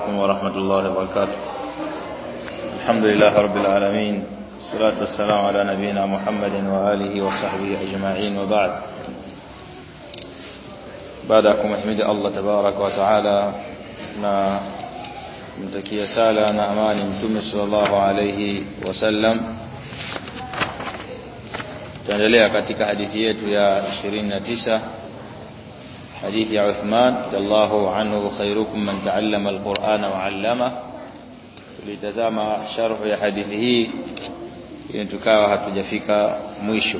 عليكم ورحمة الله وبركاته. الحمد لله رب العالمين. والصلاة والسلام على نبينا محمد وآله وصحبه أجمعين. وبعد. بعدكم أحمد الله تبارك وتعالى. na mtakia sala na amani mtume sallallahu alayhi wasallam tuendelea katika hadithi yetu ya 29 حديث عثمان الله عنه خيركم من تعلم القرآن وعلمه. لتزام شرح حديثه ينتكاوى تجفيك ميشو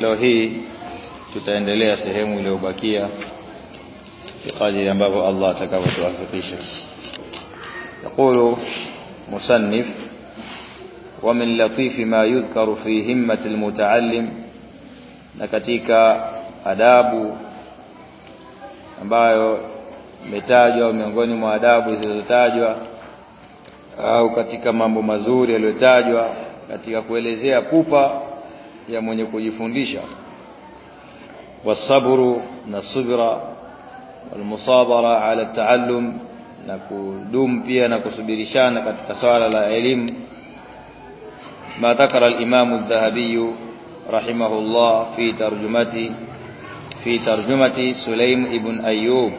لو هي تتعند لها سهم لو بكية بكيا بقادر ينبغو الله تكاوى توافقيش يقول مصنف ومن لطيف ما يذكر في همة المتعلم نكتيك أداب ambayo imetajwa miongoni mwa adabu zilizotajwa au katika mambo mazuri yaliyotajwa katika kuelezea pupa ya mwenye kujifundisha. Wasabru na subra walmusabara ala taallum na kudumu pia na kusubirishana katika swala la elimu. Ma dhakara al-Imam adh-Dhahabi rahimahullah fi tarjumati. في ترجمة سليم ابن أيوب.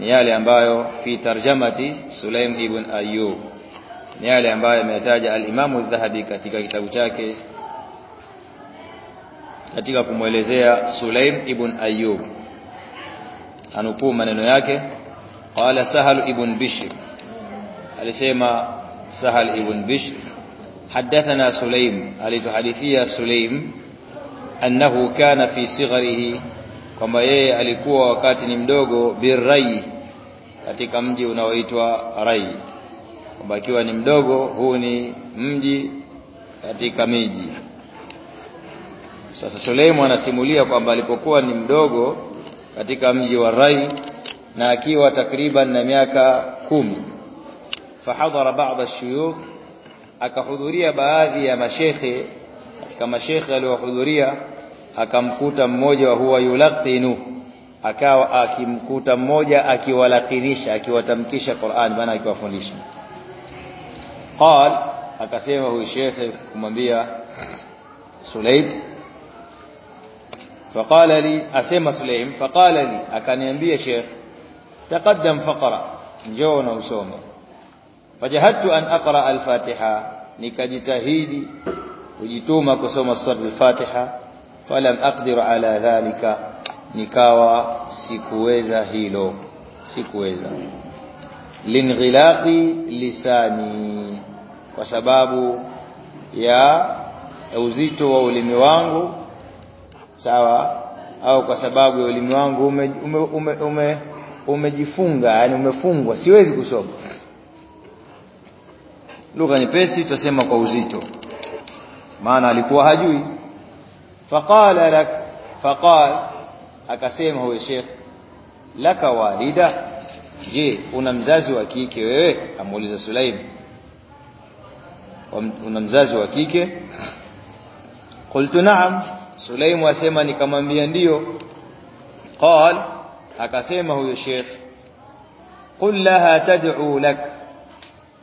نيالي أنبايو في ترجمة سليم ابن أيوب. نيالي أنبايو أمبايو ميتاج الإمام الذهبي كتك كتاب تاكي كتك كمولزي سليم ابن أيوب. أنقوم من نياكي قال سهل ابن بشر. قال سيما سهل ابن بشر. حدثنا سليم. قال تحدثي سليم. أنه كان في صغره kwamba yeye alikuwa wakati ni mdogo birrai katika mji unaoitwa Rai. Kwamba akiwa ni mdogo huu ni mji katika miji. Sasa Suleimu anasimulia kwamba alipokuwa ni mdogo katika mji wa Rai na akiwa takriban na miaka kumi fahadhara baadhi shuyukh akahudhuria baadhi ya mashekhe katika mashekhe aliohudhuria akamkuta mmoja wa huwa yulaqinu akawa akimkuta mmoja akiwalakinisha akiwatamkisha Qur'an maana akiwafundisha qal akasema huyu shekhe kumwambia Sulaib فقال لي أسمى سليم فقال لي أكان ينبي شيخ تقدم فقرة جون وسوم فجهدت أن أقرأ الفاتحة نكجتهيدي وجتوما كسوم الصرد الفاتحة falam aqdir ala dhalika. Nikawa sikuweza hilo. Sikuweza. Linghilaqi lisani. Kwa sababu ya uzito wa ulimi wangu. Sawa? Au kwa sababu ya ulimi wangu umejifunga ume, ume, ume, yani umefungwa. Siwezi kusoma. Lugha nyepesi tutasema kwa uzito. Maana alikuwa hajui فقال لك فقال اكسم هو الشيخ لك والدة. جي أنا مزازي وكيكه إيه، وي إيه، اموليزه سليم. أنا مزازي وكيكه قلت نعم سليم واسما نكامبيا ndio قال اكسم هو الشيخ قل لها تدعو لك.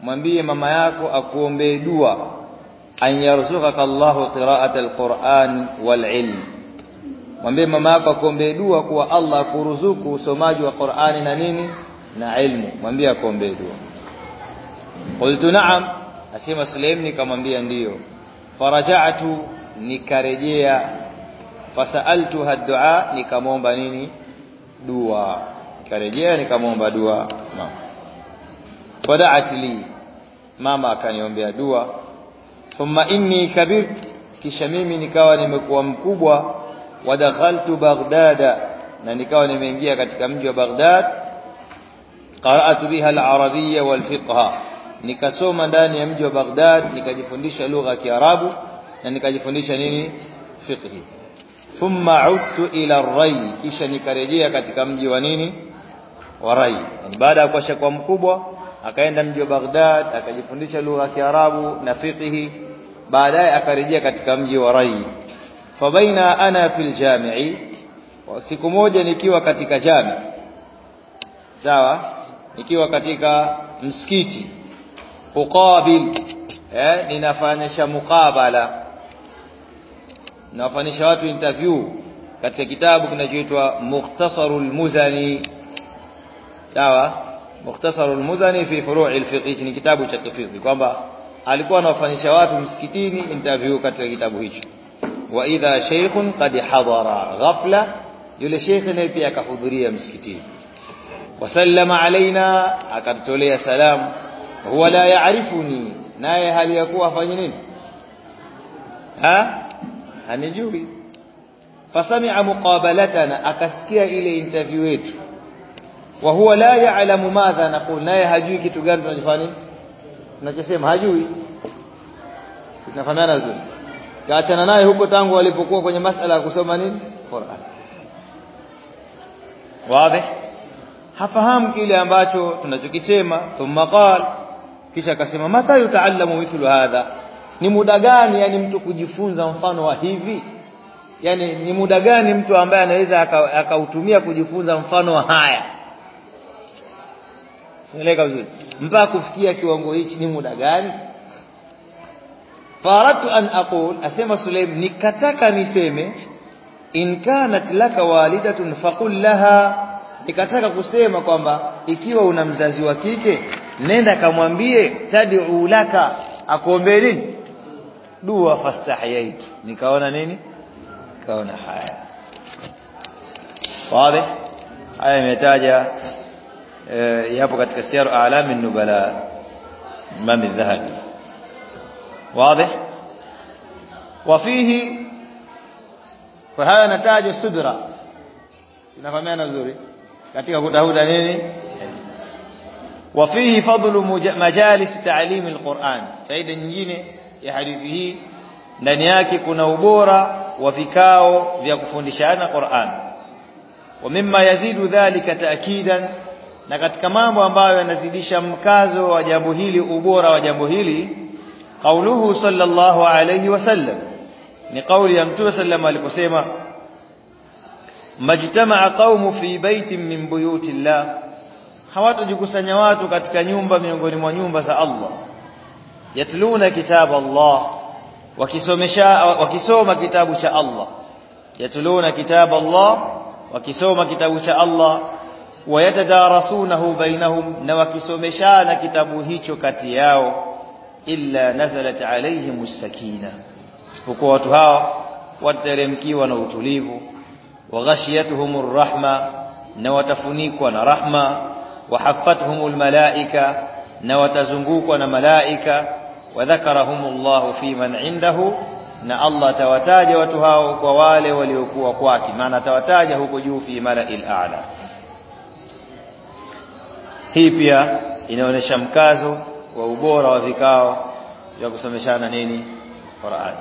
mwambie mama yako akuombee dua an yarzuqaka Allahu qira'ata alquran wal ilm mwambie mama yako akuombee dua kuwa Allah akuruzuku usomaji wa Qur'ani na nini? Na ilmu. Mwambie akuombee dua. Qultu na'am. Asema Sulaim nikamwambia ndio. Faraja'tu nikarejea. Fasaltuha dua nikamwomba nini? Dua. Nikarejea nikamwomba dua. Naam. Fada'at li. Mama akaniombea dua ثم إني كبير كشميمي نكاوى نمكوى مكوبوى ودخلت بغداد بغدادا نكاوى نمينجيا كتكامجوى بغداد قرأت بها العربية والفقهة نكاسوما داني يمجوى بغداد نكاجفندش لغة كعراب نكاجفندش نيني فقه ثم عدت إلى الري كشميكاريجيا كتكامجوى نيني وري بعدها كشكوى مكوبوى akaenda mji wa Baghdad akajifundisha lugha ya Kiarabu na fiqhi baadaye akarejea katika mji wa Rai. Fabaina ana fil jami'i siku moja nikiwa katika jami sawa? Nikiwa katika msikiti. Uqabil eh ninafanyisha mukabala nawafanyisha watu interview katika kitabu kinachoitwa Mukhtasarul Muzani. Sawa Mukhtasarul Muzani fi furu'i al-fiqh ni kitabu cha fiqh kwamba alikuwa anawafanyisha watu msikitini interview katika kitabu hicho wa idha shaykhun qad hadara ghafla yule sheikh naye pia akahudhuria msikitini wasallama alaina akatolea salamu huwa la yaarifuni naye hali ya kuwa afanye nini ha hanijui fasami'a muqabalatana akasikia ile interview yetu wa huwa la ya'lamu madha naqul naye hajui kitu gani tunachofanya? Tunachosema hajui. Tunafahamiana vizuri. Kaachana naye huko tangu walipokuwa kwenye masala ya kusoma nini? Qur'an. Wazi? Hafahamu kile ambacho tunachokisema. Thumma qala kisha akasema mata yutaallamu mithlu hadha? Ni muda gani yani mtu kujifunza mfano wa hivi? Yani ni muda gani mtu ambaye anaweza akautumia kujifunza mfano wa haya Sieleka vizuri? Mpaka kufikia kiwango hichi ni muda gani? Faratu an aqul asema Sulaim nikataka niseme in kanat laka walidatun faqul laha nikataka kusema kwamba ikiwa una mzazi wa kike nenda kamwambie tad'u laka akuombee nini? Dua fastahiyaitu nikaona nini? Nikaona haya. Wazi? Haya imetaja آه، يابو كتك السيارة أعلى من نبلاء مام الذهب؟ واضح؟ وفيه فهذا نتاج السدرة. نفهمنا نزوري كتك أبو تهود أنيني وفيه فضل مجالس تعليم القرآن. فإذا نجين يحدثه نانياك كنا أبورا وفكاو في أكفون لشأن القرآن. ومما يزيد ذلك تأكيدا na katika mambo ambayo yanazidisha mkazo wa jambo hili ubora wa jambo hili qauluhu sallallahu alayhi wasallam ni kauli ya mtume sallam aliposema majtamaa qaumu fi baitin min buyuti llah hawatajikusanya watu katika nyumba miongoni mwa nyumba za Allah yatluna kitab Allah wakisomesha wakisoma kitabu cha Allah yatluna kitab Allah wakisoma kitabu cha Allah ويتدارسونه بينهم نوكسومشان كتابو هيتشو كاتياو إلا نزلت عليهم السكينة. سبقوا واتها واترمكي ونوتوليف وغشيتهم الرحمة نواتفنيك ونرحمة وحفتهم الملائكة نواتزنقوك ونملائكة وذكرهم الله في من عنده نا الله تواتاج واتها وكوالي وليكوا قواكي معنى تواتاجه كجوفي ملئ الأعلى. Hii pia inaonyesha mkazo wa ubora wa vikao vya kusomeshana nini? Qur'an.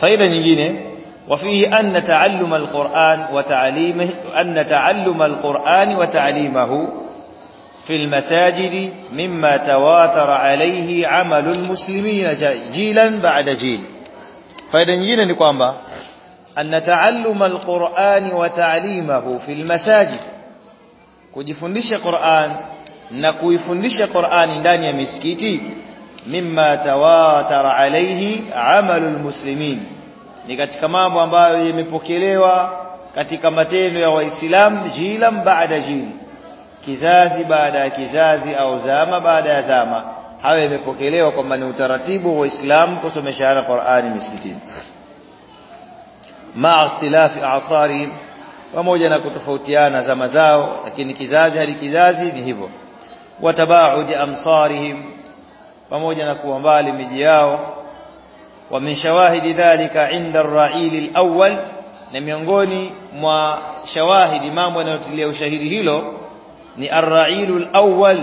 Faida nyingine وفيه أن تعلم القرآن وتعليمه أن تعلم القرآن وتعليمه في المساجد مما تواتر عليه عمل المسلمين جيلا بعد جيل فإذا نجينا نقوم أن تعلم القرآن وتعليمه في المساجد kujifundisha Qur'an na kuifundisha Qur'an ndani ya misikiti mimma tawatara alayhi amalul muslimin ni katika mambo ambayo yamepokelewa katika matendo ya waislamu jilam baada jil kizazi baada ya kizazi au zama baada ya zama hayo yamepokelewa kwamba ni utaratibu wa Uislamu kusomeshana Qur'ani misikitini ma ikhtilafi asari pamoja na kutofautiana zama zao lakini kizazi hadi kizazi ni hivyo watabaudi amsarihim pamoja na kuwa mbali miji yao ومن شواهد ذلك عند الرعيل الأول na miongoni mwa shawahidi mambo yanayotilia ushahidi hilo ni ar-ra'ilul awwal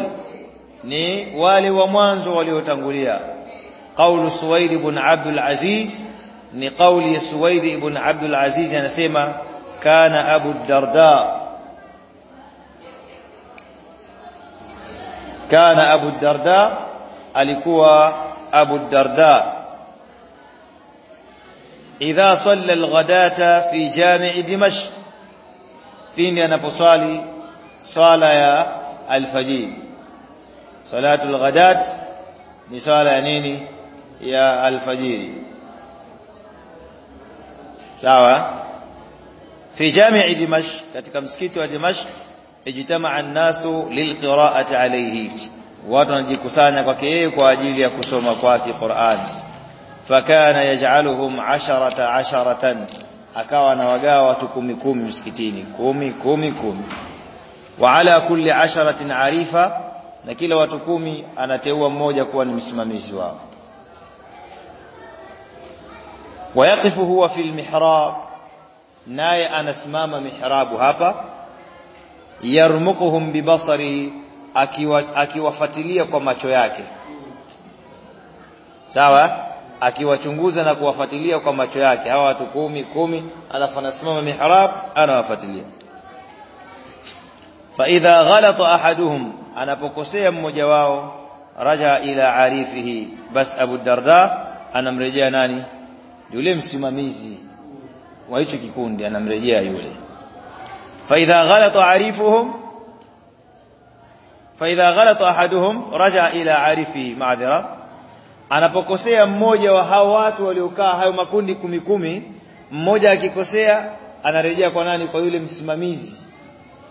ni wale wa mwanzo waliotangulia qaulu suwaid ibn abdul aziz ni qauli ya suwaid ibn abdul aziz anasema كان أبو الدرداء. كان أبو الدرداء ألكوا أبو الدرداء. إذا صلى الغداة في جامع دمشق فين أنا بصالي صالة يا الفجير. صلاة الغداة نصالة نيني يا الفجير. سعوة fi jami'i dimashq katika msikiti wa dimashq ijtama'a an-nasu lilqira'ati alayhi. Watu wanajikusanya kwake yeye kwa ajili ya kusoma kwake Qur'an. Fakana yaj'aluhum 'asharata 'asharatan. Akawa anawagawa watu kumi kumi msikitini. Kumi kumi kumi. Wa ala kulli 'asharatin 'arifa. Na kila watu kumi anateua mmoja kuwa ni msimamizi wao. Wayaqifu huwa fil mihrab naye anasimama mihrabu hapa. Yarmuquhum bibasarihi akiwafuatilia kwa macho yake. Sawa? Akiwachunguza na kuwafuatilia kwa macho yake. Hawa watu kumi kumi alafu anasimama mihrab anawafuatilia. Fa idha ghalata ahaduhum anapokosea mmoja wao raja ila arifihi bas abu darda anamrejea nani? Yule msimamizi wa hicho kikundi anamrejea yule. Fa idha ghalata arifuhum fa idha ghalata ahaduhum raja ila arifi ma'dhira. Anapokosea mmoja wa hao watu waliokaa hayo makundi kumi kumi mmoja akikosea anarejea kwa nani? Kwa yule msimamizi.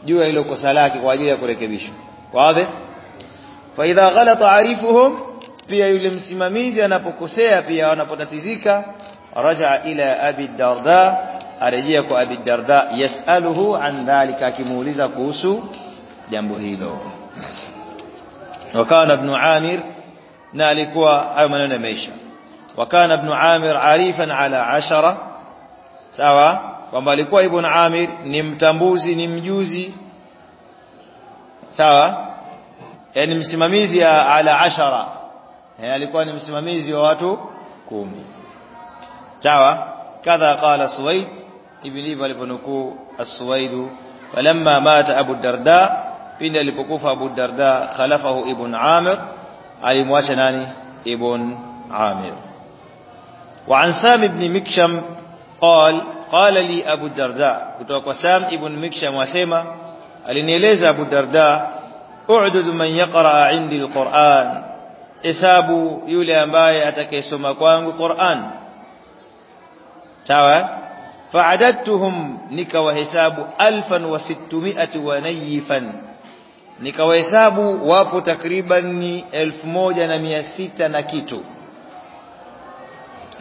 Juu ya hilo kosa lake kwa ajili ya kurekebishwa. Wazi? Fa idha ghalata arifuhum pia yule msimamizi anapokosea pia wanapotatizika رجع إلى أبي الدرداء أرجيك أبي الدرداء يسأله عن ذلك كمولز كوسو جنبه له وكان ابن عامر نالك وعمل نميشا وكان ابن عامر عريفا على عشرة. سوا؟ ومالك ابن عامر نمتموزي نمجوزي سوا؟ يعني مسمميزي على عشرة. يعني لكوا نمسمميزي واتو كومي. Sawa kadha qala suwaid ndivyo aliponukuu as-suwaid falamma mata abu darda pindi alipokufa abu darda khalafahu ibn amir alimwacha nani ibn amir وعن سام بن مكشم قال قال لي أبو الدرداء kutoka Sam ibn Miksham wasema alinieleza Abu Darda u'dud man yaqra 'indi al-Qur'an hesabu yule ambaye atakayesoma kwangu Qur'an sawa? Fa'adadtuhum nikawahesabu 1600 wa nayifan nikawahesabu wapo takriban ni 1600 na kitu.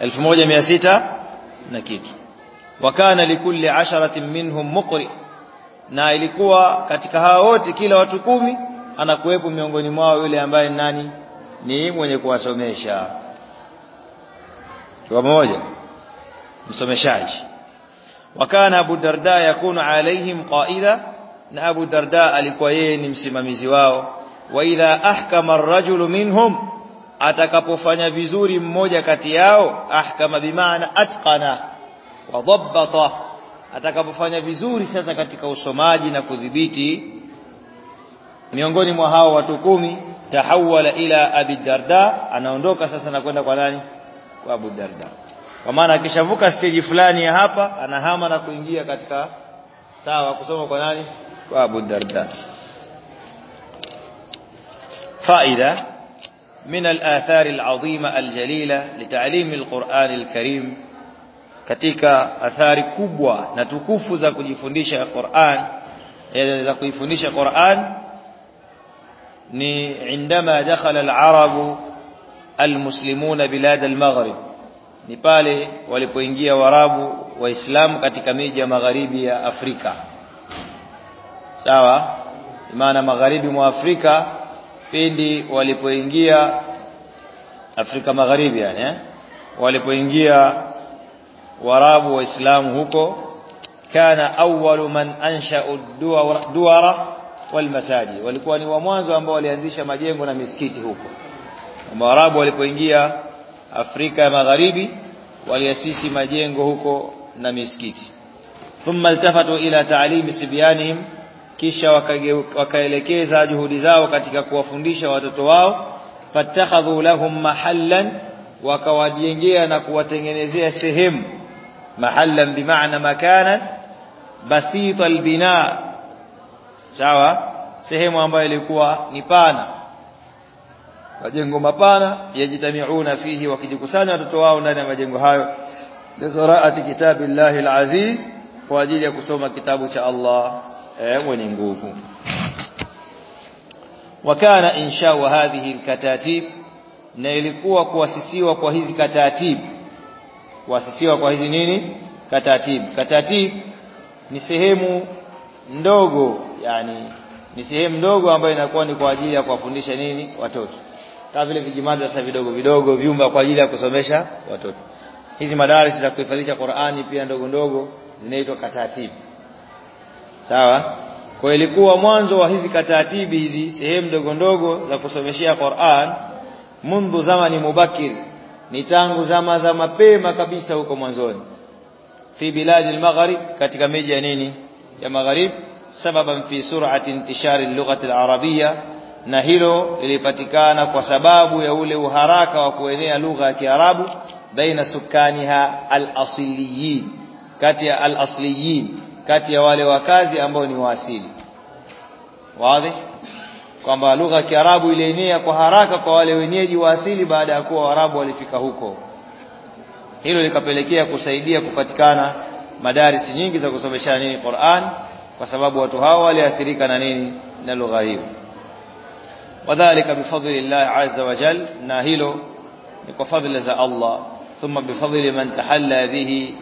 1600 na kitu. Wakana likulli asharatin minhum muqri. Na ilikuwa katika hao wote kila watu kumi anakuwepo miongoni mwao yule ambaye nani? Ni mwenye kuwasomesha. Kwa pamoja msomeshaji. Wakana Abu Darda yakunu alaihim qaida na Abu Darda alikuwa yeye ni msimamizi wao. Wa idha ahkama ar-rajulu minhum atakapofanya vizuri mmoja kati yao ahkama bimaana atqana wa dhabbata atakapofanya vizuri sasa katika usomaji na kudhibiti. Miongoni mwa hao watu kumi tahawala ila abi darda anaondoka sasa na kwenda kwa nani? Kwa abu darda kwa maana akishavuka stage fulani hapa anahama na kuingia katika sawa kusoma kwa nani? Kwa Abu Darda. Faida من الآثار العظيمة الجليلة لتعليم القرآن الكريم كتيكا آثار كبوة نتكف ذاك يفنش القرآن ذاك يفنش القرآن عندما دخل العرب المسلمون بلاد المغرب ni pale walipoingia warabu waislamu katika miji ya magharibi ya Afrika. Sawa? Maana magharibi mwa Afrika pindi walipoingia Afrika Magharibi yani eh? walipoingia warabu waislamu huko kana awwalu man ansha'u duwara wal masajid. Walikuwa ni wa mwanzo ambao walianzisha majengo na misikiti huko. Waarabu walipoingia Afrika ya Magharibi waliasisi majengo huko na misikiti thumma iltafatu ila ta'limi sibyanihim kisha wakaelekeza juhudi zao katika kuwafundisha watoto wao fatakhadhu lahum mahallan wakawajengea na kuwatengenezea sehemu mahallan bimaana makana basita albina sawa sehemu ambayo ilikuwa ni pana majengo mapana yajitamiuna fihi wakijikusanya watoto wao ndani ya majengo hayo liqiraati kitabillahi alaziz kwa ajili ya kusoma kitabu cha Allah eh, mwenye nguvu. Wakana inshau hadhihi alkatatib na ilikuwa kuasisiwa kwa hizi katatib. Kuasisiwa kwa hizi nini? Katatib. Katatib ni sehemu ndogo yani ni sehemu ndogo ambayo inakuwa ni kwa ajili ya kuwafundisha nini? Watoto kama vile vijimadrasa vidogo vidogo vyumba kwa ajili ya kusomesha watoto. Hizi madaris za kuhifadhisha Qur'ani pia ndogo ndogo zinaitwa katatibu sawa? Kwa ilikuwa mwanzo wa hizi katatibi hizi sehemu ndogo ndogo za kusomeshia Qur'an mundu zamani mubakir ni tangu zama za mapema kabisa huko mwanzoni. Fi biladi al-maghrib katika miji ya nini? Ya magharib sababan fi sur'ati intishari al-lughati al-arabiyya na hilo lilipatikana kwa sababu ya ule uharaka wa kuenea lugha ya Kiarabu baina sukaniha al-asliyin kati ya al-asliyin kati ya wale wakazi ambao ni waasili. Wazi? Kwamba lugha ya Kiarabu ilienea kwa haraka kwa wale wenyeji wa asili baada ya kuwa Waarabu walifika huko. Hilo likapelekea kusaidia kupatikana madarisi nyingi za kusomesha nini Qur'an kwa sababu watu hao waliathirika na nini? Na lugha hiyo وذلك بفضل الله عز وجل. ناهله بفضل ذا الله. ثم بفضل من تحلى به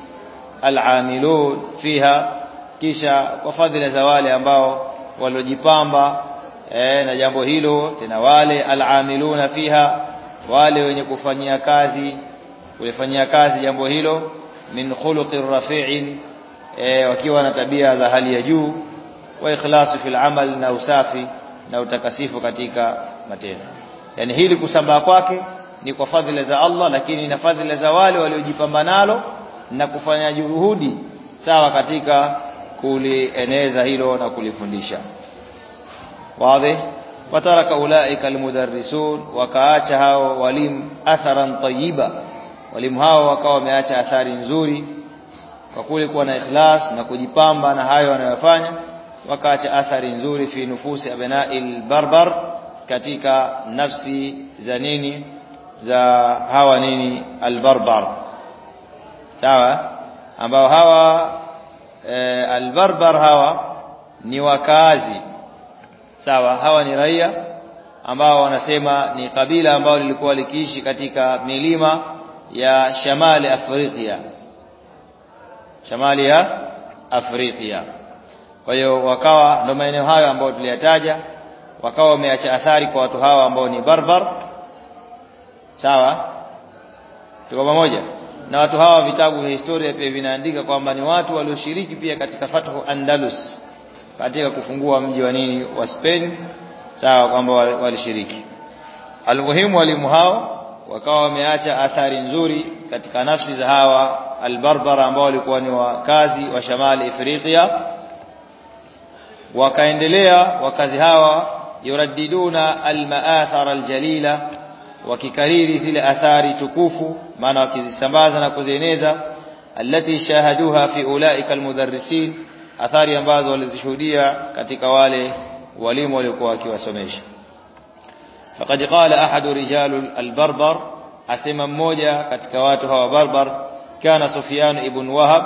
العاملون فيها. كيشا وفضل زوالي أمباو والوجيبامبا. إيه، نجامبو هيلو تنوالي العاملون فيها. والي ونكو فنيا كازي ولفنيا كازي جامبو هيلو. من خلق الرفيع. إيه، وكيوانا تبيع ذا هل يجو. وإخلاص في العمل نوسافي na utakasifu katika matendo. Yani hili kusambaa kwake ni kwa fadhila za Allah lakini na fadhila za wale waliojipamba nalo na kufanya juhudi sawa katika kulieneza hilo na kulifundisha. Wazi? Wataraka ulaika almudarrisun wakaacha hao walimu atharan tayyiba. Walimu hao wakawa wameacha athari nzuri kwa kule kuwa na ikhlas na kujipamba na hayo wanayofanya wakaacha athari nzuri fi nufusi abna'il barbar katika nafsi za nini za hawa nini albarbar. Sawa? Ambao hawa e, albarbar hawa ni wakazi sawa? Hawa ni raia ambao wanasema ni kabila ambao lilikuwa likiishi katika milima ya shamali Afrika shamali ya Afrika kwa hiyo wakawa ndio maeneo hayo ambayo tuliyataja wakawa wameacha athari kwa watu hawa ambao ni barbar. Sawa? Tuko pamoja? Na watu hawa vitabu vya historia pia vinaandika kwamba ni watu walioshiriki pia katika fathu Andalus katika kufungua mji wa nini wa Spain. Sawa kwamba walishiriki. Almuhimu walimu hao wakawa wameacha athari nzuri katika nafsi za hawa albarbara ambao walikuwa ni wakazi wa shamali Afrika wakaendelea wakazi hawa yuraddiduna almaathara aljalila wakikariri zile athari tukufu maana wakizisambaza na kuzieneza allati shahaduha fi ulaika almudarrisin athari ambazo walizishuhudia katika wale walimu waliokuwa wakiwasomesha faqad qala ahadu rijal albarbar asema mmoja katika watu hawa barbar kana sufyan ibn wahab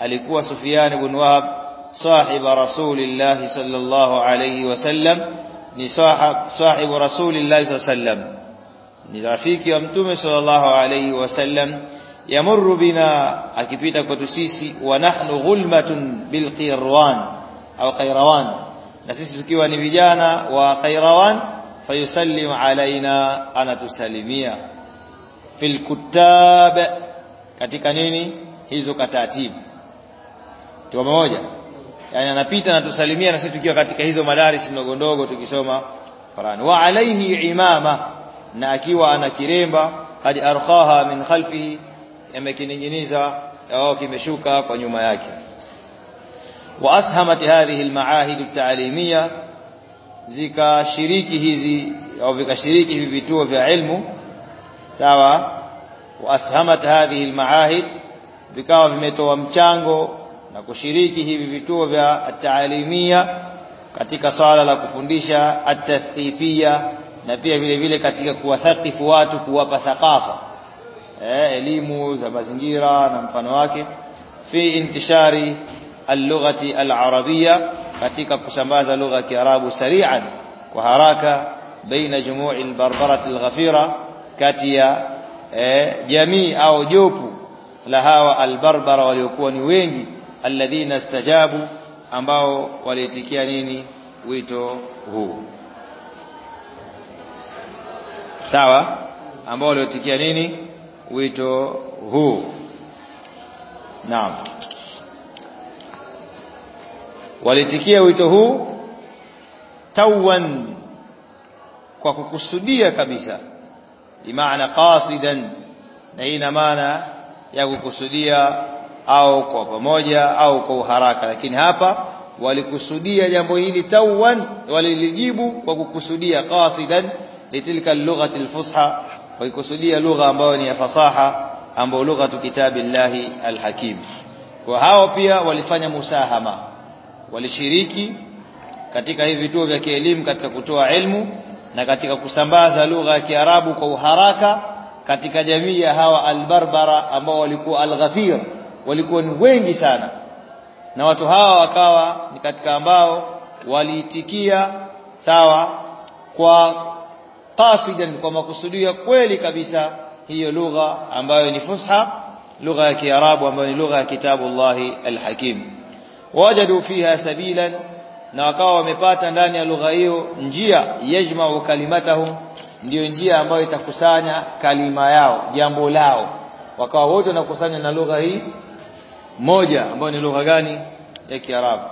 alikuwa sufyan ibn wahab صاحب رسول الله صلى الله عليه وسلم ni sahibu rasulillahi sallallahu alaihi wasallam ni rafiki wa mtume sallallahu alaihi wasallam yamurru bina akipita kwetu sisi wa nahnu ghulmatun bil qirwan au qairawan na sisi tukiwa ni vijana wa qairawan fayusallim alaina anatusalimia fil kutab katika nini hizo katatibu tuko pamoja yani anapita na tusalimia na sisi tukiwa katika hizo madaris ndogo ndogo tukisoma Qur'an. Wa alayhi imama na akiwa ana kiremba qad arqaha min khalfihi yamekininginiza au kimeshuka kwa nyuma yake. Wa ashamat hadhihi almaahid at-ta'limiyya zikashiriki hizi au vikashiriki hivi vituo vya elimu sawa? Wa ashamat hadhihi almaahid vikawa vimetoa mchango na kushiriki hivi vituo vya taalimia katika swala la kufundisha at-tathqifia na pia vile vile katika kuwathaqifu watu kuwapa thakafa eh, elimu za mazingira na mfano wake. Fi intishari al-lughati al-arabia katika kusambaza lugha ya Kiarabu sari'an kwa haraka baina jumu'i al-barbarati al-ghafira kati ya eh, jamii au jopu la hawa albarbara waliokuwa ni wengi alladhina stajabu ambao waliitikia nini? Wito huu. Sawa? Ambao walioitikia nini? Wito huu. Naam. Walitikia wito huu tawan kwa kukusudia kabisa. Bimaana qasidan na ina maana ya kukusudia au kwa pamoja au kwa uharaka. Lakini hapa walikusudia jambo hili tawan walilijibu kwa kukusudia qasidan litilka lughati alfusha walikusudia lugha ambayo ni ya fasaha ambayo lughatu kitabillahi alhakim. Kwa hao pia walifanya musahama walishiriki katika hivi vituo vya kielimu katika kutoa ilmu na katika kusambaza lugha ya Kiarabu kwa uharaka katika jamii ya hawa albarbara ambao walikuwa alghafir walikuwa ni wengi sana. Na watu hawa wakawa ni katika ambao waliitikia sawa kwa qasidan kwa makusudia kweli kabisa hiyo lugha ambayo ni fusha lugha ya Kiarabu ambayo ni lugha ya kitabullahi alhakim. Wajadu fiha sabilan na wakawa wamepata ndani ya lugha hiyo njia yajma'u kalimatahum ndiyo njia ambayo itakusanya kalima yao jambo lao. Wakawa wote wanakusanya na lugha hii moja ambayo ni lugha gani? Ya Kiarabu.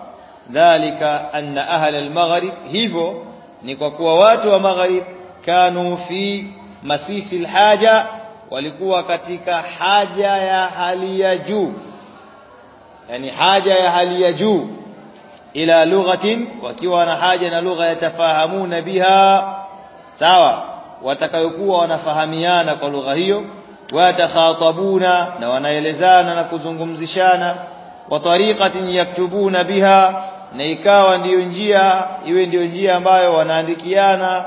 Dhalika anna ahla al-maghrib hivyo ni kwa kuwa watu wa maghrib kanu fi masisi al-haja walikuwa katika haja ya hali ya juu. Yani haja ya hali ya juu. Ila lughatin wakiwa na haja na lugha yatafahamuna biha. Sawa watakayokuwa wanafahamiana kwa lugha hiyo وتخاطبون ونائلزانا وكزغمزشانا وطريقه يكتبون بها نيكاوا ديو نجيه يوي ديو نجيه ambayo wanaandikiana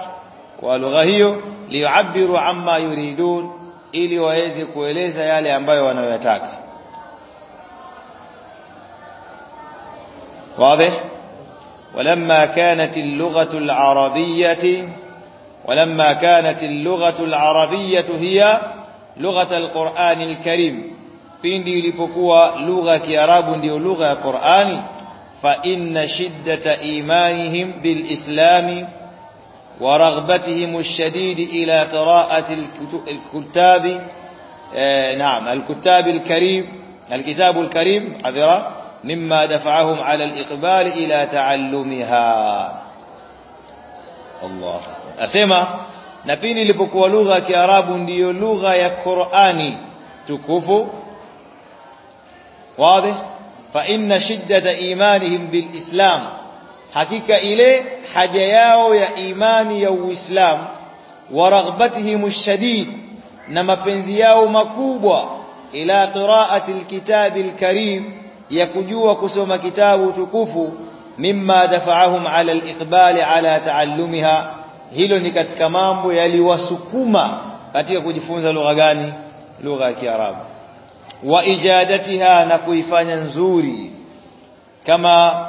kwa lugha hiyo. Liyabiru amma yuridun ili waweze kueleza yale ambayo wanayotaka واضح ولما كانت اللغة العربيه ولما كانت اللغة العربيه هي لغة القرآن الكريم pindi ilipokuwa lugha ya Kiarabu ndio lugha ya Qur'ani fa inna shiddata imanihim bil islami wa raghbatihim ash-shadid ila qira'ati al-kutab na'am al-kutab al-karim al-kitab al-karim adhira مما دفعهم على الإقبال إلى تعلمها الله أسمع na pindi ilipokuwa lugha ya Kiarabu ndiyo lugha ya Qur'ani tukufu wazi fa inna shiddata imanihim bil islam hakika ile haja yao ya imani ya uislamu wa raghbatihim ash-shadid na mapenzi yao makubwa ila qira'ati al-kitabi al-karim ya kujua kusoma kitabu tukufu mimma dafa'ahum ala al-iqbal ala ta'allumiha hilo ni katika mambo yaliwasukuma katika kujifunza lugha gani? Lugha ya Kiarabu. Wa ijadatiha na kuifanya nzuri. Kama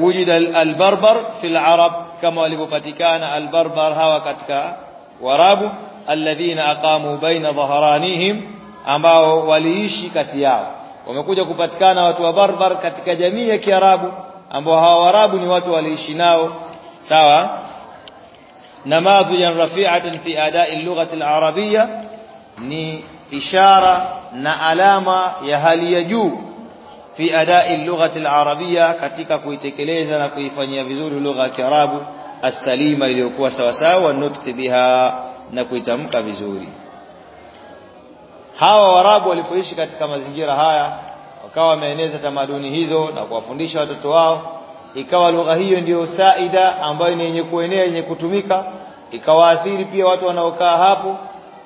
wujida البربر في al-arab kama walipopatikana albarbar hawa katika warabu alladhina aqamu baina dhahranihim ambao waliishi kati yao. Wamekuja kupatikana watu wa barbar katika jamii ya Kiarabu ambao hawa warabu ni watu waliishi nao sawa? Namadhujan rafi'atan fi ada'i al-lughati al-arabiyya ni ishara na alama ya hali ya juu fi ada'i al-lughati al-arabiyya katika kuitekeleza na kuifanyia vizuri lugha ya Kiarabu as-salima iliyokuwa sawa sawa nutqi biha na kuitamka vizuri. Hawa warabu walipoishi katika mazingira haya wakawa wameeneza tamaduni hizo na kuwafundisha watoto wao ikawa lugha hiyo ndiyo saida ambayo ni yenye kuenea yenye kutumika. Ikawaathiri pia watu wanaokaa hapo.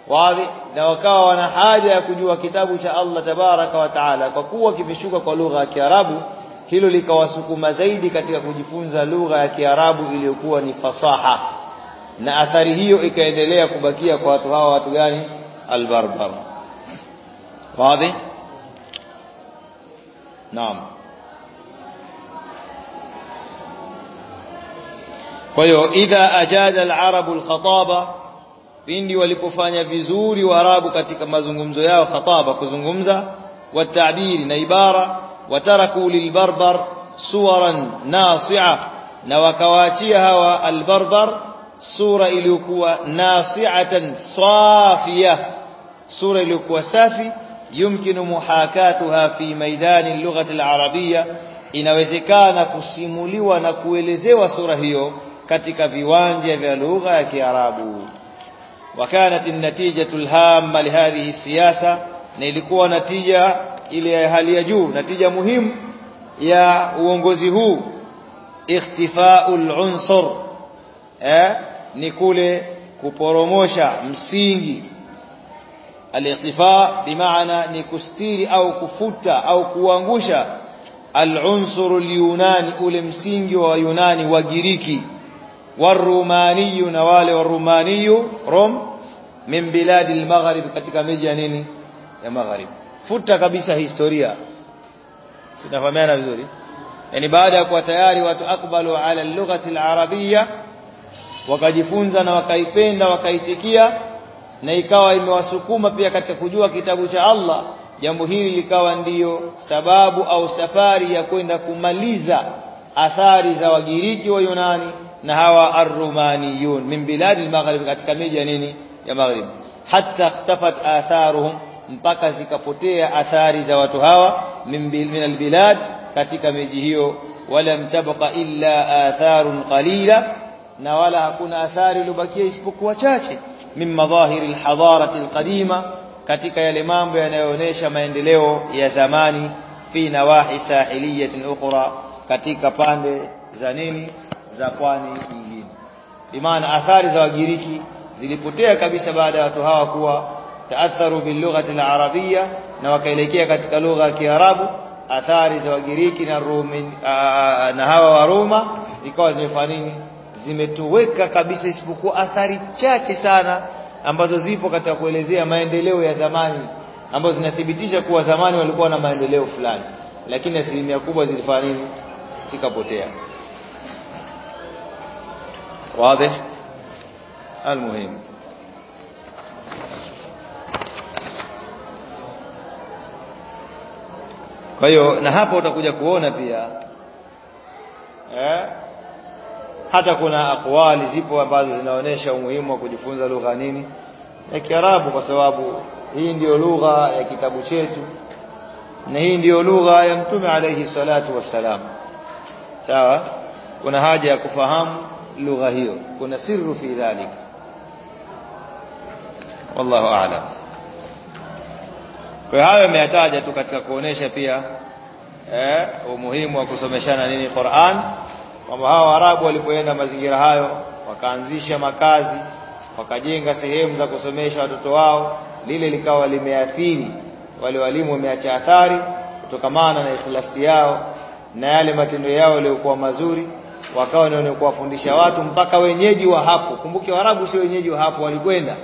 Wazi na wakawa wana haja ya kujua kitabu cha Allah tabaraka wa taala. Kwa kuwa kimeshuka kwa lugha ya Kiarabu hilo likawasukuma zaidi katika kujifunza lugha ya Kiarabu iliyokuwa ni fasaha. Na athari hiyo ikaendelea kubakia kwa watu hawa watu gani? Albarbar. Wazi naam kwa hiyo idha ajada alarabu alkhataba pindi walipofanya vizuri waarabu katika mazungumzo yao khataba kuzungumza watabiri na ibara wataraku lilbarbar suwaran nasi'a na wakawaachia hawa albarbar sura iliyokuwa nasi'atan safiya sura iliyokuwa safi yumkinu muhakatuha fi maidani lughati alarabiyya inawezekana kusimuliwa na kuelezewa sura hiyo katika viwanja vya lugha ya Kiarabu وكانت النتيجة الهامة لهذه السياسة na ilikuwa natija ile ya hali ya juu natija muhimu ya uongozi huu ikhtifaul unsur eh ni kule kuporomosha msingi al-ikhtifa bimaana ni kustiri au kufuta au kuangusha al-unsur al-yunani ule msingi wa Yunani wa Giriki warumani na wale warumaniyu rom min biladi al-maghrib katika miji ya nini? Ya maghrib. Futa kabisa historia. Sinafahamiana vizuri? Yani baada ya kuwa tayari watu akbalu ala lughati al-arabiyya wakajifunza na wakaipenda wakaitikia na ikawa imewasukuma pia katika kujua kitabu cha Allah jambo hili likawa ndiyo sababu au safari ya kwenda kumaliza athari za wagiriki wa Yunani na hawa arrumaniyun min biladi al-maghrib katika miji ya nini ya maghrib hatta ikhtafat atharuhum mpaka zikapotea athari za watu hawa min albilad katika miji hiyo wala mtabqa illa atharun qalila na wala hakuna athari iliyobakia isipokuwa chache min madhahiri alhadarati alqadima katika yale mambo yanayoonyesha maendeleo ya zamani fi nawahi sahiliyatin ukhra katika pande za nini za pwani nyingine. Bimaana athari za wagiriki zilipotea kabisa baada ya watu hawa kuwa taatharu bil lughati al arabia na wakaelekea katika lugha ya Kiarabu athari za wagiriki na Rumi na hawa wa Roma zikawa zimefanya zimetoweka kabisa isipokuwa athari chache sana ambazo zipo katika kuelezea maendeleo ya zamani ambazo zinathibitisha kuwa zamani walikuwa na maendeleo fulani. Lakini asilimia kubwa zilifanini nini? Zikapotea واضح المهم kwa hiyo na hapo utakuja kuona pia eh hata kuna akwali zipo ambazo zinaonyesha umuhimu wa kujifunza lugha nini ya Kiarabu kwa sababu hii ndiyo lugha ya kitabu chetu na hii ndiyo lugha ya mtume alayhi salatu wassalam sawa kuna haja ya kufahamu lugha hiyo. Kuna sirru fi dhalik. Wallahu a'lam. Kwa hayo yameyataja tu katika kuonesha pia eh umuhimu wa kusomeshana nini Qur'an. Kwamba hawa Waarabu walipoenda mazingira hayo wakaanzisha makazi wakajenga sehemu za kusomesha watoto wao lile likawa limeathiri wale walimu wameacha athari kutokamana na ikhlasi yao na yale matendo yao yaliokuwa mazuri wakawa ni wenye kuwafundisha watu mpaka wenyeji wa hapo kumbuke Waarabu sio wenyeji wa hapo walikwenda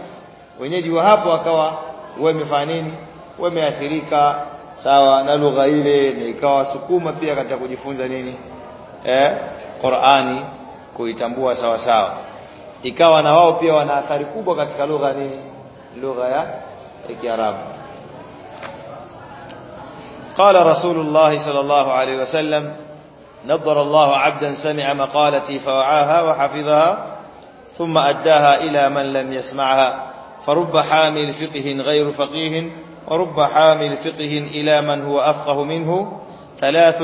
wenyeji wa hapo wakawa wamefanya nini wameathirika sawa na lugha ile na ikawa sukuma pia katika kujifunza nini eh Qur'ani kuitambua sawa sawa ikawa na wao pia wana athari kubwa katika lugha nini lugha ya Kiarabu قال رسول الله صلى الله عليه وسلم نظر الله عبدا سمع مقالتي فوعاها وحفظها ثم أداها إلى من لم يسمعها. فرب حامل فقه غير فقيه ورب حامل فقه إلى من هو أفقه منه. ثلاث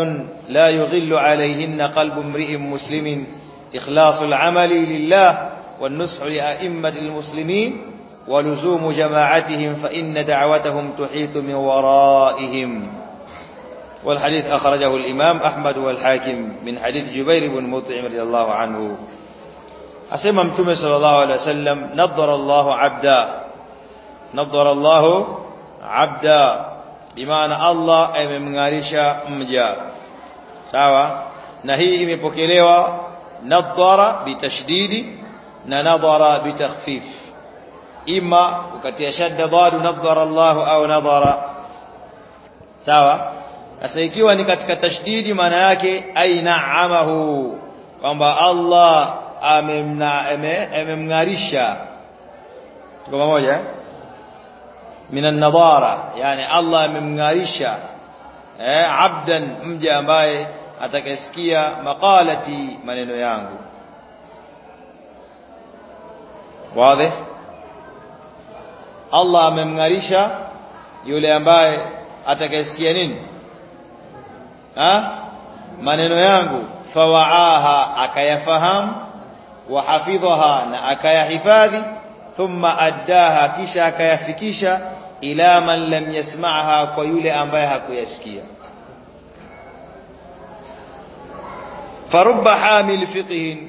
لا يغل عليهن قلب امرئ مسلم. إخلاص العمل لله والنصح لأئمة المسلمين ولزوم جماعتهم فإن دعوتهم تحيط من ورائهم. والحديث أخرجه الإمام أحمد والحاكم من حديث جبير بن مطعم رضي الله عنه. أسمى متومة صلى الله عليه وسلم نظر الله عبدا. نظر الله عبدا. بمعنى الله أي مجا sawa na hii imepokelewa nadhara bitashdidi na nadhara bitakhfif ima ukatia shadda dhadu nadhara Allah au nadhara sawa sasa ikiwa ni katika tashdidi maana yake aina'amahu kwamba Allah amemng'arisha. Tuko pamoja minan nadhara yani Allah amemng'arisha eh abdan mja ambaye atakayesikia maqalati maneno yangu. Wazi? Allah amemng'arisha yule ambaye atakayesikia nini maneno yangu. Fawaaha akayafahamu wa hafidhaha na akayahifadhi. Thumma addaha kisha akayafikisha ila man lam yasma'ha kwa yule ambaye hakuyasikia. Farubba hamil fiqhin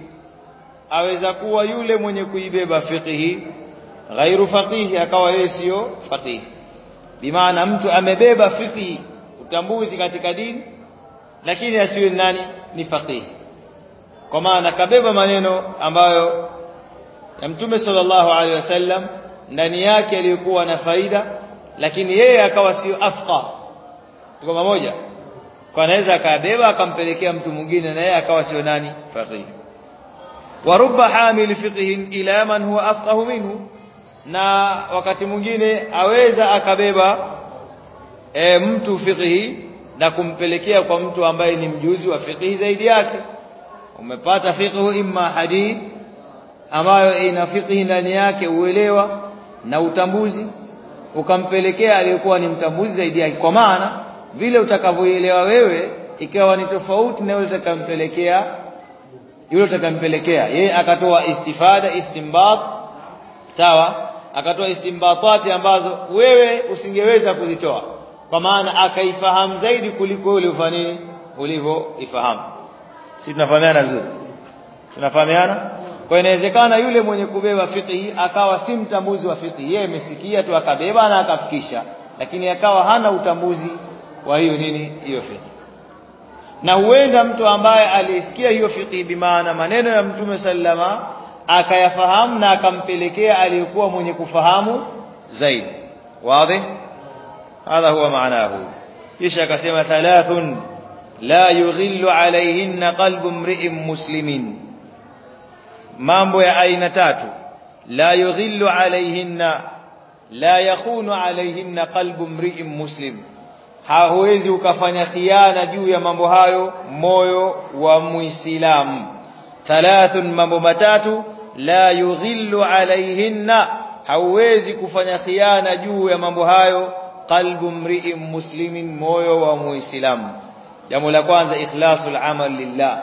aweza kuwa yule mwenye kuibeba fiqhi ghairu faqihi akawa yeye sio faqihi. Bimaana mtu amebeba fiqhi utambuzi katika dini lakini asiwe nani ni faqihi kwa maana kabeba maneno ambayo ya mtume sallallahu alaihi wasallam ndani yake aliyokuwa na faida lakini yeye akawa sio afqa tuko pamoja kwa anaweza akabeba akampelekea mtu mwingine na yeye akawa sio nani faqih wa rubba hamil fiqhin ila man huwa afqahu minhu na wakati mwingine aweza akabeba e, mtu fiqhi na kumpelekea kwa mtu ambaye ni mjuzi wa fiqhi zaidi yake. Umepata fiqhu imma hadith ambayo ina fiqhi ndani yake uelewa na utambuzi. Ukampelekea aliyekuwa ni mtambuzi zaidi yake kwa maana vile utakavyoelewa wewe ikawa ni tofauti na yule utakampelekea yule utakampelekea. Yeye akatoa istifada istinbat sawa? Akatoa istimbatati ambazo wewe usingeweza kuzitoa kwa maana akaifahamu zaidi kuliko yule ufanini ulivyoifahamu. Si tunafahamiana vizuri? Tunafahamiana? Kwa inawezekana yule mwenye kubeba fiqhi akawa si mtambuzi wa fiqhi. Yeye amesikia tu akabeba na akafikisha lakini akawa hana utambuzi wa hiyo nini hiyo fiqhi. Na huenda mtu ambaye alisikia hiyo fiqhi bimaana maneno ya mtume sallama akayafahamu na akampelekea aliyekuwa mwenye kufahamu zaidi. Wazi هذا هو معناه. كيش كسيما ثلاث لا يغل عليهن قلب امرئ مسلم. مامبو يا أين تاتو؟ لا يغل عليهن لا يخون عليهن قلب امرئ مسلم. ها هوذي وكفانيا خيانة جو يا مambo hayo moyo wa ثلاث مامبو متاتو لا يغل عليهن. هوذي كفانيا خيانة جو يا مambo hayo قلب امرئ مسلم مويو ومسلم. جمع لكوانز إخلاص العمل لله.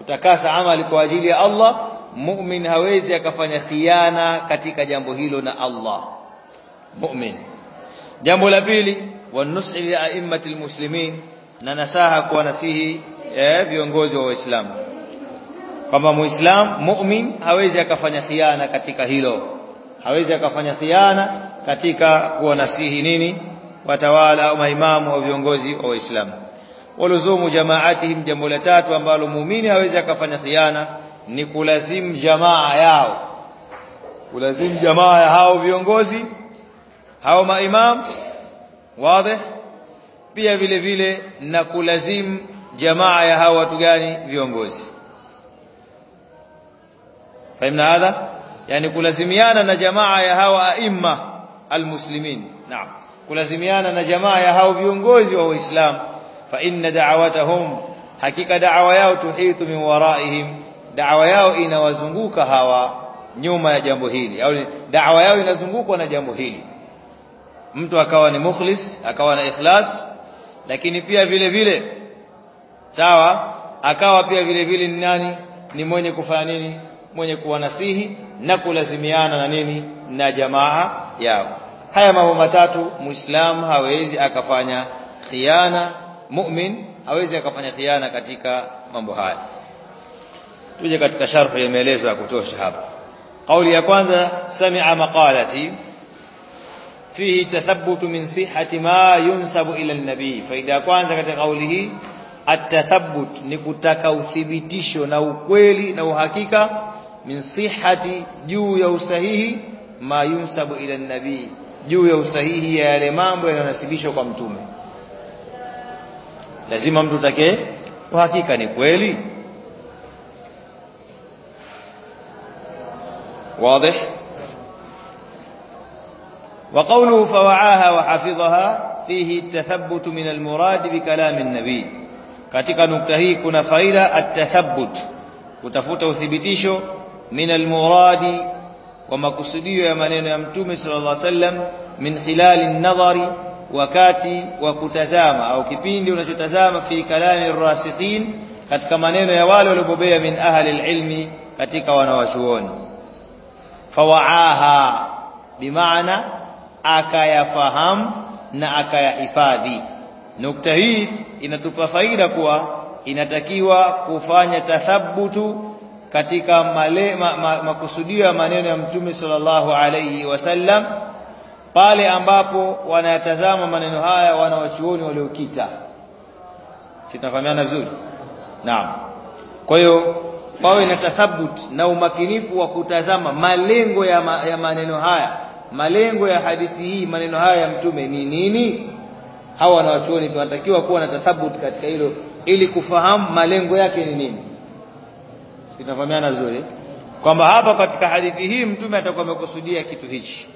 كتكاس عمل كواجيل الله مؤمن هويز يكفن خيانة كتك جنبهيلنا الله. مؤمن. جمع لبيلي والنسع لأئمة المسلمين. ننساها كونسيه إيه، بيونغوز وإسلام. kama muislam mu'min hawezi akafanya khiana katika hilo hawezi akafanya khiana katika kuwanasihi nini? Watawala au maimamu au viongozi wa Waislamu. Waluzumu jamaatihim jambo la tatu ambalo muumini hawezi akafanya khiana ni kulazimu jamaa yao. Kulazimu jamaa ya hao viongozi hao maimam wazi pia vile vile na kulazimu jamaa ya hao watu gani? Viongozi. Fahamna hadha? Yani kulazimiana na jamaa ya hawa aimma almuslimin. Naam. Kulazimiana na jamaa ya hao viongozi wa Uislamu. Fa inna da'awatahum hakika da'wa yao tuhitu min waraihim. Da'wa yao inawazunguka hawa nyuma ya jambo hili. Au da'wa yao inazungukwa na jambo hili. Mtu akawa ni mukhlis akawa na ikhlas lakini pia vile vile sawa akawa pia vile vile ni nani? Ni mwenye kufanya nini? Mwenye kuwanasihi na kulazimiana na nini? Na jamaa yao haya mambo matatu muislam hawezi akafanya khiana mu'min hawezi akafanya khiana katika mambo haya. Tuje katika sharh ya maelezo ya kutosha hapa. Kauli ya kwanza sami'a maqalati fihi tathabbutu min sihhati ma yunsabu ila an-nabi. Faida ya kwanza katika kauli hii atathabbut ni kutaka uthibitisho na ukweli na uhakika min sihhati juu ya usahihi ma yunsabu ila nabii juu ya usahihi ya yale mambo yanayonasibishwa kwa mtume lazima mtu take uhakika ni kweli واضح وقوله فوعاها وحفظها فيه التثبت من المراد بكلام النبي katika nukta hii kuna faida at-tathabbut kutafuta uthibitisho min al-muradi wa makusudio ya maneno ya mtume sallallahu alaihi wasallam min khilali an-nadhari wakati wa kutazama au kipindi unachotazama fi kalami ar-rasikhin katika maneno ya wale waliobobea min ahli al-ilmi katika wanawachuoni fawaaha bimaana akayafahamu na akayahifadhi nukta hii inatupa faida kuwa inatakiwa kufanya tathabutu katika male, ma, ma, makusudio ya maneno ya mtume sallallahu alayhi wasallam pale ambapo wanayatazama maneno haya wanawachuoni waliokita. Si vizuri? Naam. Kwa hiyo wawe na tathabut na umakinifu wa kutazama malengo ya, ma, ya maneno haya. Malengo ya hadithi hii maneno haya ya mtume ni nini? Hawa wanawachuoni wanatakiwa kuwa na tathabut katika hilo ili kufahamu malengo yake ni nini tunafahamiana vizuri. Kwamba hapa katika hadithi hii mtume atakuwa amekusudia kitu hichi.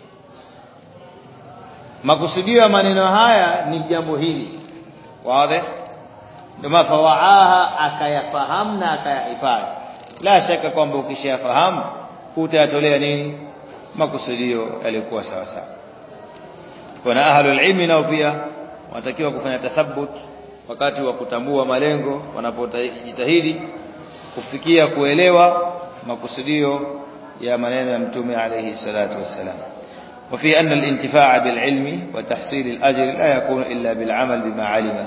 Makusudio ya maneno haya ni jambo hili. Wazi? Ndio mafawaaha akayafahamu na akayahifadhi. La shaka kwamba ukishayafahamu utayatolea nini? Makusudio yalikuwa sawa sawa. Kuna ahlul ilmi nao pia wanatakiwa kufanya tathabut wakati wa kutambua malengo wanapojitahidi kufikia kuelewa makusudio ya maneno ya mtume alayhi salatu wassalam وفي أن الانتفاع بالعلم وتحصيل الأجر لا يكون إلا بالعمل بما علم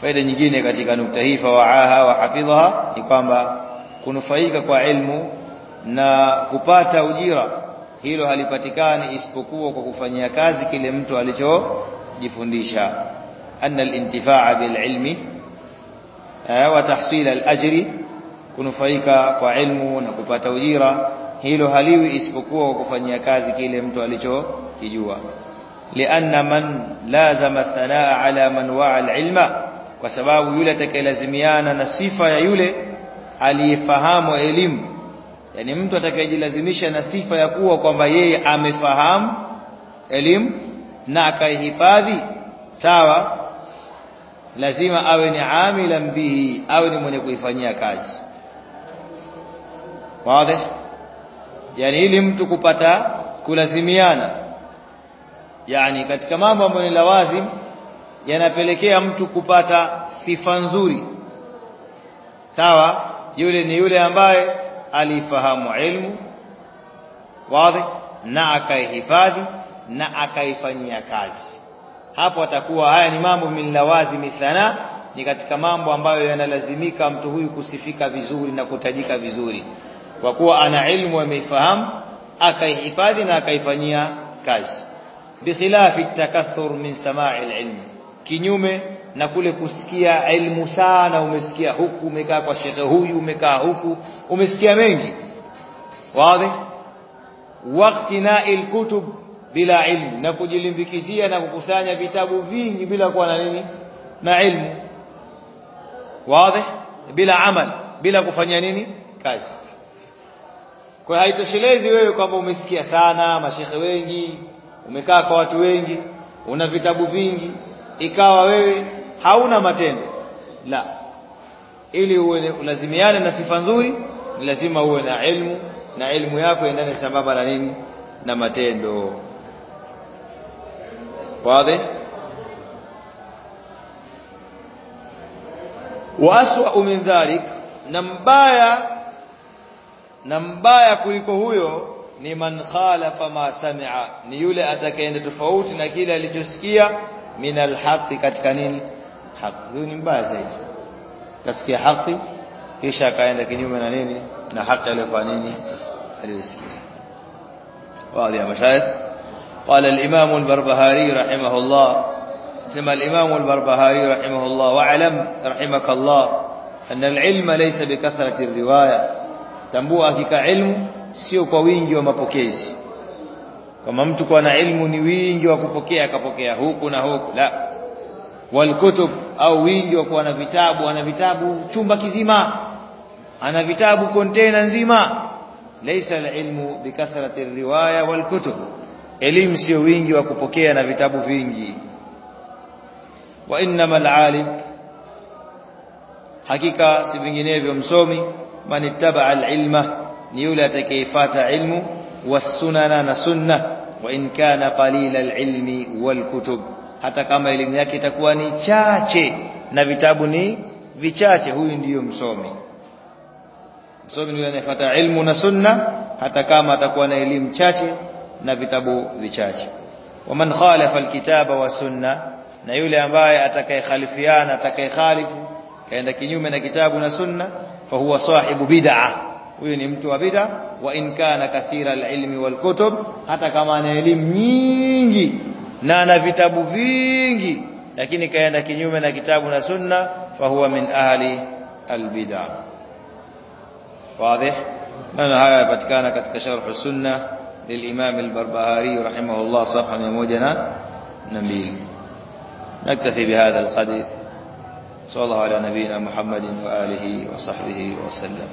faida nyingine katika nukta hii fawaaha wa hafidhaha ni kwamba kunufaika kwa ilmu na kupata ujira hilo halipatikani isipokuwa kwa kufanyia kazi kile mtu alichojifundisha anna al-intifaa bil ilmi wa tahsil al-ajri kunufaika kwa ilmu na kupata ujira hilo haliwi isipokuwa kufanyia kazi kile mtu alichokijua. Lianna man lazama thanaa ala man waa al-ilma kwa sababu yule atakayelazimiana na sifa ya yule aliyefahamu elimu. Yani mtu atakayejilazimisha na sifa ya kuwa kwamba yeye amefahamu elimu na akaihifadhi sawa lazima awe ni amilan bihi awe ni mwenye kuifanyia kazi wazi? Yani ili mtu kupata kulazimiana. Yani katika mambo ambayo ni lawazim yanapelekea mtu kupata sifa nzuri. Sawa? Yule ni yule ambaye alifahamu ilmu. Wazi? Na akaihifadhi na akaifanyia kazi. Hapo atakuwa haya ni mambo min lawazim ni katika mambo ambayo yanalazimika mtu huyu kusifika vizuri na kutajika vizuri kwa kuwa ana ilmu ameifahamu akaihifadhi na akaifanyia kazi. Bikhilafi takathur min sama'i alilm. Kinyume na kule kusikia ilmu sana umesikia huku umekaa kwa shekhe huyu umekaa huku umesikia mengi. Wazi? Wakati na kutub bila ilmu na kujilimbikizia na kukusanya vitabu vingi bila kuwa na nini? Na ilmu. Wazi? Bila amal bila kufanya nini? Kazi kwa haitoshelezi wewe kwamba umesikia sana mashehe wengi umekaa kwa watu wengi una vitabu vingi ikawa wewe hauna matendo. La. Ili uwe ulazimiane na sifa nzuri ni lazima uwe na ilmu na ilmu yako endane sambamba na nini? Na matendo. Wazi? Wa aswa min dhalik na mbaya na mbaya kuliko huyo ni man khalafa ma sami'a ni yule atakayeenda tofauti na kile alichosikia min alhaqi katika nini haki huyo ni mbaya zaidi kasikia haki kisha akaenda kinyume na nini na haki aliyofanya nini aliyosikia واضح يا مشايخ قال الإمام البربهاري رحمه الله سمى الإمام البربهاري رحمه الله واعلم رحمك الله أن العلم ليس بكثرة الرواية tambua hakika ilmu sio kwa wingi wa mapokezi. Kama mtu kwa na ilmu ni wingi wa kupokea akapokea huku na huku la. Walkutub au wingi wa kuwa na vitabu ana vitabu chumba kizima ana vitabu container nzima. Laysa alilmu bikathrati riwaya walkutub elimu sio wingi wa kupokea na vitabu vingi. Wa innamal alim hakika si vinginevyo msomi man ittaba alilma ni yule atakayefuata ilmu wasunana na sunna wa in kana qalila ilmi wal kutub hata kama elimu yake itakuwa ni chache na vitabu ni vichache huyu ndiyo msomi. Msomi ni yule anayefuata ilmu na sunna hata kama atakuwa na elimu chache na vitabu vichache. Waman khalafa alkitaba wa sunna na yule ambaye atakayekhalifiana atakayekhalifu kaenda kinyume na kitabu na sunna فهو صاحب بدعة. وين امتوى بدعة؟ وإن كان كثير العلم والكتب حتى كما نعلم نيجي نانا فتاب فيجي لكن كان لكن يومنا كتابنا سنة فهو من أهل البدعة واضح؟ نانا هيا باتكانا كتكشرح السنة للإمام البربهاري رحمه الله صفحا يموجنا نبيل. نكتفي بهذا القدر. صلى الله على نبينا محمد وآله وصحبه وسلم.